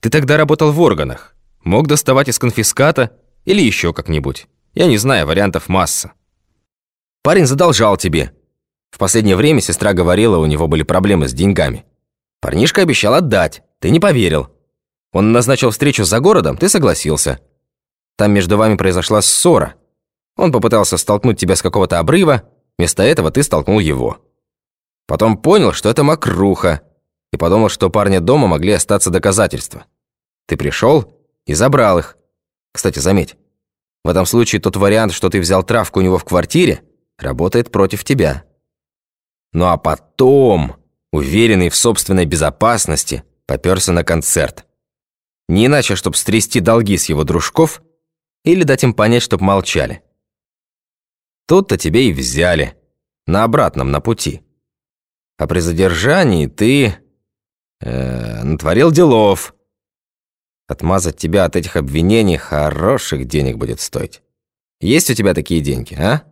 Ты тогда работал в органах. Мог доставать из конфиската или еще как-нибудь. Я не знаю, вариантов масса. Парень задолжал тебе. В последнее время сестра говорила, у него были проблемы с деньгами. Парнишка обещал отдать, ты не поверил. Он назначил встречу за городом, ты согласился. Там между вами произошла ссора. Он попытался столкнуть тебя с какого-то обрыва, вместо этого ты столкнул его. Потом понял, что это мокруха, и подумал, что парня дома могли остаться доказательства. Ты пришел и забрал их. Кстати, заметь, в этом случае тот вариант, что ты взял травку у него в квартире, работает против тебя. Ну а потом, уверенный в собственной безопасности, попёрся на концерт. Не иначе, чтобы стрясти долги с его дружков или дать им понять, чтоб молчали. Тут-то тебе и взяли, на обратном, на пути. А при задержании ты э, натворил делов. Отмазать тебя от этих обвинений хороших денег будет стоить. Есть у тебя такие деньги, а?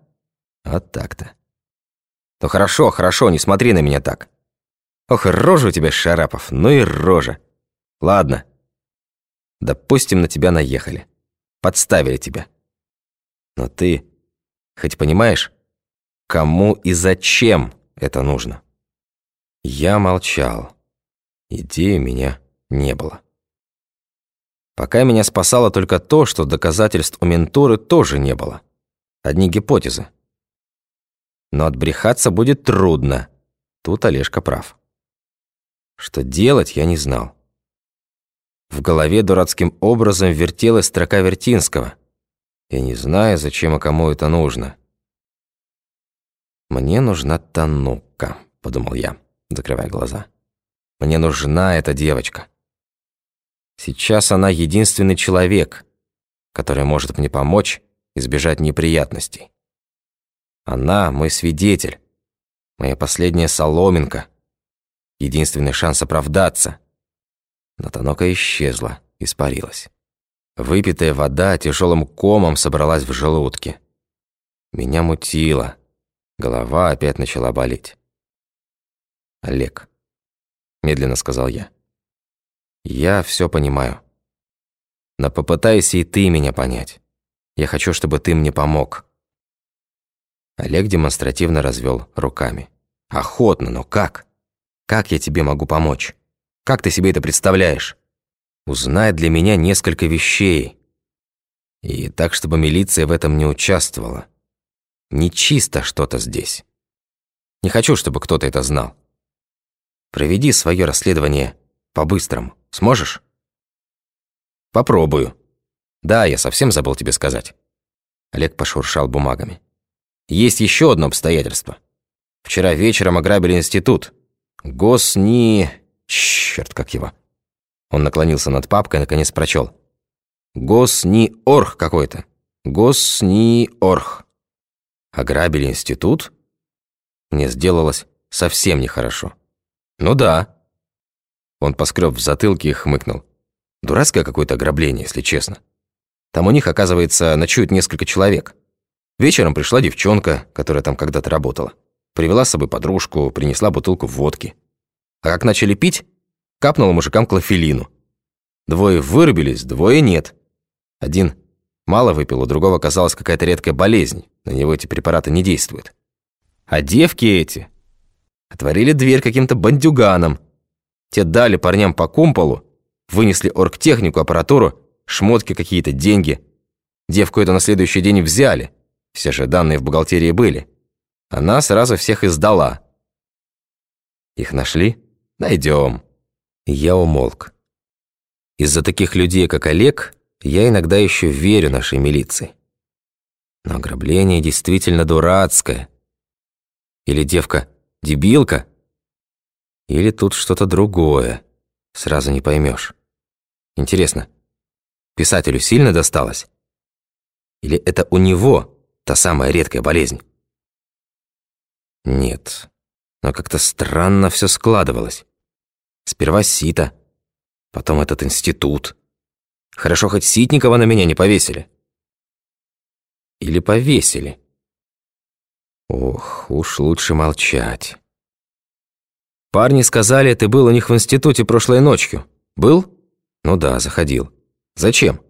Вот так-то. Ну хорошо, хорошо, не смотри на меня так. Ох, рожа у тебя, Шарапов, ну и рожа. Ладно. Допустим, на тебя наехали. Подставили тебя. Но ты хоть понимаешь, кому и зачем это нужно? Я молчал. Идеи у меня не было. Пока меня спасало только то, что доказательств у ментуры тоже не было. Одни гипотезы. Но отбрехаться будет трудно. Тут Олежка прав. Что делать, я не знал. В голове дурацким образом вертелась строка Вертинского. Я не знаю, зачем и кому это нужно. «Мне нужна Танука», — подумал я, закрывая глаза. «Мне нужна эта девочка. Сейчас она единственный человек, который может мне помочь избежать неприятностей. Она мой свидетель, моя последняя соломинка, единственный шанс оправдаться. Но Танока исчезла, испарилась. Выпитая вода тяжелым комом собралась в желудке. Меня мутило. Голова опять начала болеть. «Олег», — медленно сказал я, — «я все понимаю. Но попытайся и ты меня понять. Я хочу, чтобы ты мне помог». Олег демонстративно развел руками. «Охотно, но как? Как я тебе могу помочь? Как ты себе это представляешь? Узнай для меня несколько вещей. И так, чтобы милиция в этом не участвовала. Нечисто что-то здесь. Не хочу, чтобы кто-то это знал. Проведи свое расследование по-быстрому. Сможешь?» «Попробую. Да, я совсем забыл тебе сказать». Олег пошуршал бумагами. Есть еще одно обстоятельство. Вчера вечером ограбили институт. Госни... Черт, как его. Он наклонился над папкой и наконец прочел. Госни-орг какой-то. Госни-орг. Ограбили институт? Мне сделалось совсем нехорошо. Ну да. Он поскреб в затылке и хмыкнул. Дурацкое какое-то ограбление, если честно. Там у них, оказывается, ночуют несколько человек. Вечером пришла девчонка, которая там когда-то работала. Привела с собой подружку, принесла бутылку водки. А как начали пить, капнула мужикам клофелину. Двое вырубились, двое нет. Один мало выпил, у другого оказалась какая-то редкая болезнь. На него эти препараты не действуют. А девки эти отворили дверь каким-то бандюганам. Те дали парням по кумполу, вынесли оргтехнику, аппаратуру, шмотки какие-то, деньги. Девку эту на следующий день взяли – все же данные в бухгалтерии были. Она сразу всех издала. Их нашли? Найдем. Я умолк. Из-за таких людей, как Олег, я иногда еще верю нашей милиции. Но ограбление действительно дурацкое. Или девка дебилка? Или тут что-то другое? Сразу не поймешь. Интересно, писателю сильно досталось? Или это у него Та самая редкая болезнь. Нет, но как-то странно все складывалось. Сперва сито, потом этот институт. Хорошо, хоть Ситникова на меня не повесили. Или повесили. Ох, уж лучше молчать. Парни сказали, ты был у них в институте прошлой ночью. Был? Ну да, заходил. Зачем?